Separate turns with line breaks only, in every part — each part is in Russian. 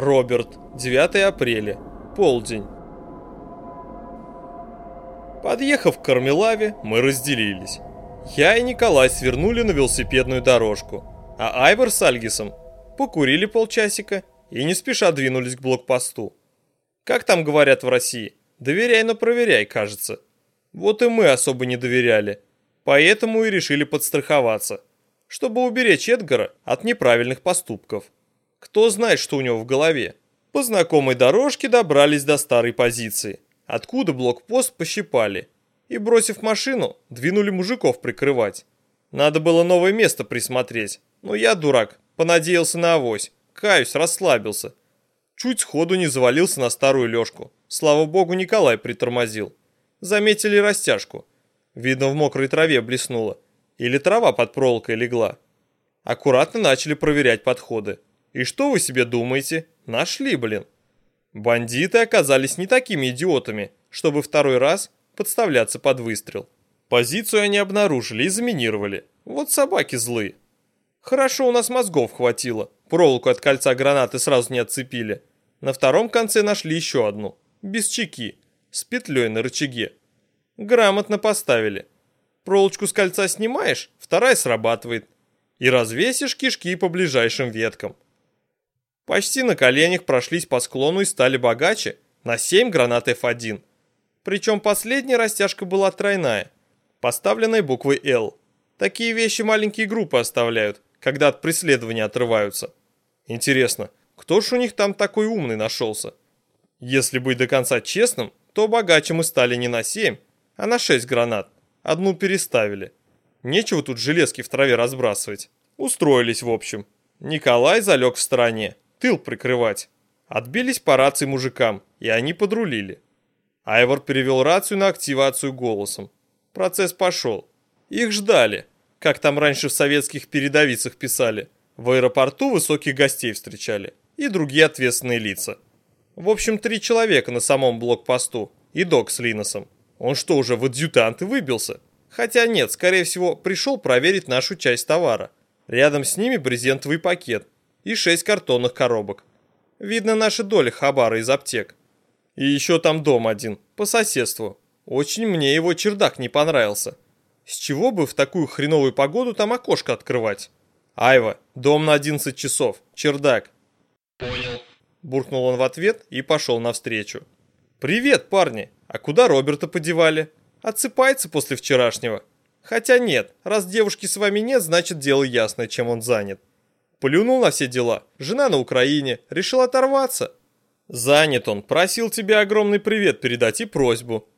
Роберт, 9 апреля, полдень. Подъехав к Кармелаве, мы разделились. Я и Николай свернули на велосипедную дорожку, а Айвор с Альгисом покурили полчасика и не спеша двинулись к блокпосту. Как там говорят в России? Доверяй, но проверяй, кажется. Вот и мы особо не доверяли, поэтому и решили подстраховаться, чтобы уберечь Эдгара от неправильных поступков. Кто знает, что у него в голове. По знакомой дорожке добрались до старой позиции, откуда блокпост пощипали. И, бросив машину, двинули мужиков прикрывать. Надо было новое место присмотреть, но я, дурак, понадеялся на авось. Каюсь, расслабился. Чуть сходу не завалился на старую лёжку. Слава богу, Николай притормозил. Заметили растяжку. Видно, в мокрой траве блеснуло. Или трава под проволокой легла. Аккуратно начали проверять подходы. И что вы себе думаете? Нашли, блин. Бандиты оказались не такими идиотами, чтобы второй раз подставляться под выстрел. Позицию они обнаружили и заминировали. Вот собаки злые. Хорошо у нас мозгов хватило. Проволоку от кольца гранаты сразу не отцепили. На втором конце нашли еще одну. Без чеки. С петлей на рычаге. Грамотно поставили. Проволочку с кольца снимаешь, вторая срабатывает. И развесишь кишки по ближайшим веткам. Почти на коленях прошлись по склону и стали богаче на 7 гранат F1. Причем последняя растяжка была тройная, поставленная буквой L. Такие вещи маленькие группы оставляют, когда от преследования отрываются. Интересно, кто ж у них там такой умный нашелся? Если быть до конца честным, то богаче мы стали не на 7, а на 6 гранат. Одну переставили. Нечего тут железки в траве разбрасывать. Устроились в общем. Николай залег в стороне, тыл прикрывать. Отбились по рации мужикам, и они подрулили. Айвор перевел рацию на активацию голосом. Процесс пошел. Их ждали, как там раньше в советских передовицах писали. В аэропорту высоких гостей встречали и другие ответственные лица. В общем, три человека на самом блокпосту и док с Линосом. Он что, уже в адъютанты выбился? Хотя нет, скорее всего, пришел проверить нашу часть товара. Рядом с ними брезентовый пакет, и шесть картонных коробок. Видно наша доля хабара из аптек. И еще там дом один, по соседству. Очень мне его чердак не понравился. С чего бы в такую хреновую погоду там окошко открывать? Айва, дом на 11 часов, чердак.
Понял.
Буркнул он в ответ и пошел навстречу. «Привет, парни! А куда Роберта подевали? Отсыпается после вчерашнего? Хотя нет, раз девушки с вами нет, значит дело ясное, чем он занят. Плюнул на все дела. Жена на Украине. Решил оторваться. Занят он. Просил тебе огромный привет передать и просьбу.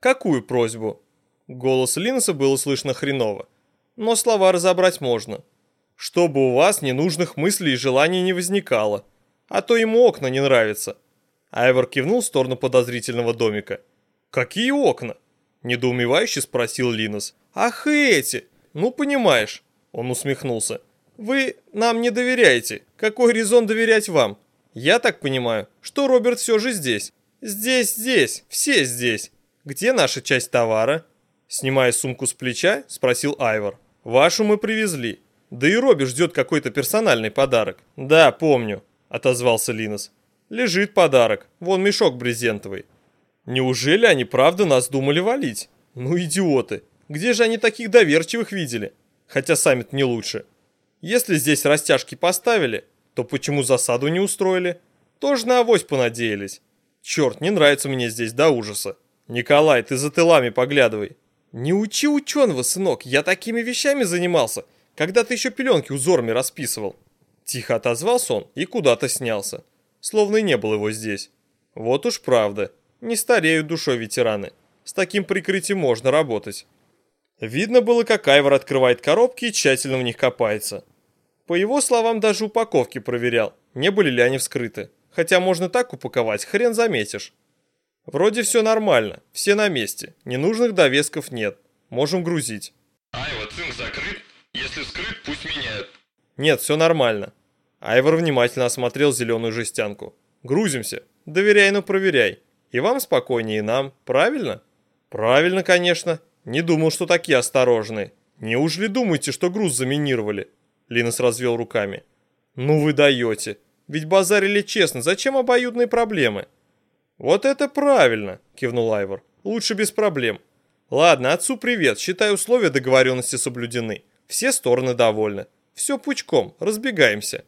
Какую просьбу? Голос Линса было слышно хреново. Но слова разобрать можно. Чтобы у вас ненужных мыслей и желаний не возникало. А то ему окна не нравятся. Айвор кивнул в сторону подозрительного домика. «Какие окна?» Недоумевающе спросил Линос. «Ах эти! Ну, понимаешь!» Он усмехнулся. Вы нам не доверяете. Какой резон доверять вам? Я так понимаю, что Роберт все же здесь. Здесь, здесь, все здесь. Где наша часть товара? Снимая сумку с плеча, спросил Айвор. Вашу мы привезли. Да и Робби ждет какой-то персональный подарок. Да, помню, отозвался Линос. Лежит подарок. Вон мешок брезентовый. Неужели они правда нас думали валить? Ну идиоты. Где же они таких доверчивых видели? Хотя сами-то не лучше. Если здесь растяжки поставили, то почему засаду не устроили? Тоже на авось понадеялись. Черт, не нравится мне здесь до ужаса. Николай, ты за тылами поглядывай. Не учи ученого, сынок, я такими вещами занимался, когда ты еще пеленки узорами расписывал. Тихо отозвался он и куда-то снялся, словно и не было его здесь. Вот уж правда, не стареют душой ветераны. С таким прикрытием можно работать. Видно было, как Айвор открывает коробки и тщательно в них копается. По его словам, даже упаковки проверял, не были ли они вскрыты. Хотя можно так упаковать, хрен заметишь. Вроде все нормально, все на месте, ненужных довесков нет. Можем грузить.
Айва, цинк закрыт. Если вскрыт, пусть меняют.
Нет, все нормально. Айвор внимательно осмотрел зеленую жестянку. Грузимся. Доверяй, но проверяй. И вам спокойнее, и нам. Правильно? Правильно, конечно. Не думал, что такие осторожные. Неужели думаете, что груз заминировали? Линос развел руками. Ну вы даете. Ведь базарили честно, зачем обоюдные проблемы? Вот это правильно, кивнул Айвор. Лучше без проблем. Ладно, отцу привет, считай условия договоренности соблюдены. Все стороны довольны. Все пучком, разбегаемся.